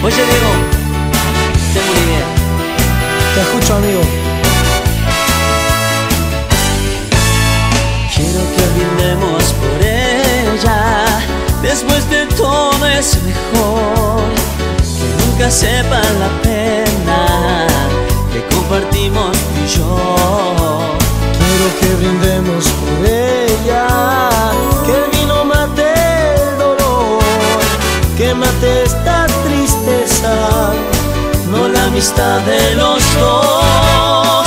Oye Diego, tengo una idea. Te escucho, amigo. Quiero que brindemos por ella. Después de todo es mejor que nunca sepan la pena que compartimos tú y yo. Amistad de los dos.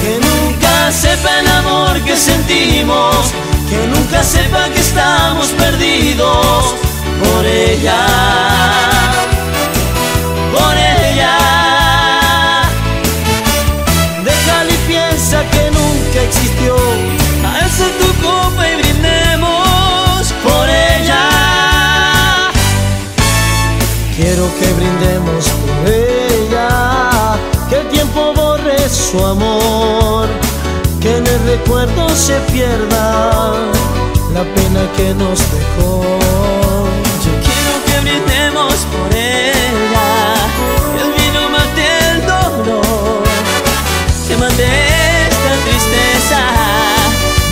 Que nunca sepa el amor que sentimos. Que nunca sepa que estamos perdidos por ella. Por ella. Déjala y piensa que nunca existió. Alza tu copa y brindemos por ella. Quiero que brindemos su amor, que en el recuerdo se pierda la pena que nos dejó. Yo quiero que brindemos por ella. El vino mate el dolor. Que mate esta tristeza.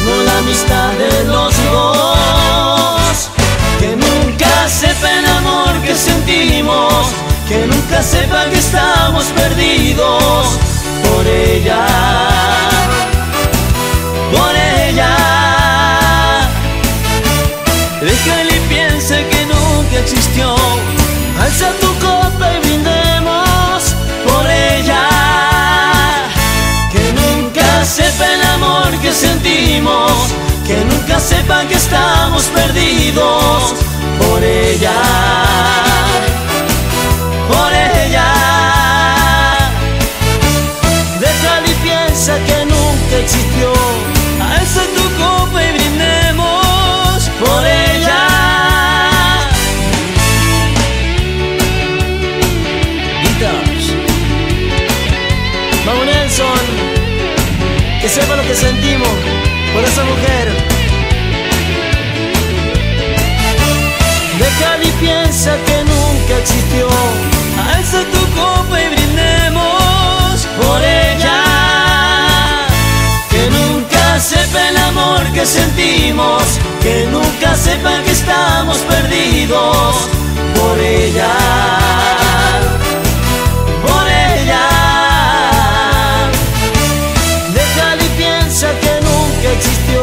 No la amistad de los dos. Que nunca sepa el amor que sentimos. Que nunca sepa ella. Por ella. Déjale y piensa que nunca existió. Alza tu copa y brindemos, por ella. Que nunca sepa el amor que sentimos, que nunca sepan que estamos perdidos por ella. Sepa lo que sentimos por esa mujer. Déjala y piensa que nunca existió. Alza tu copa y brindemos por ella. Que nunca sepa el amor que sentimos, que nunca sepan que estamos perdidos por ella. Existió.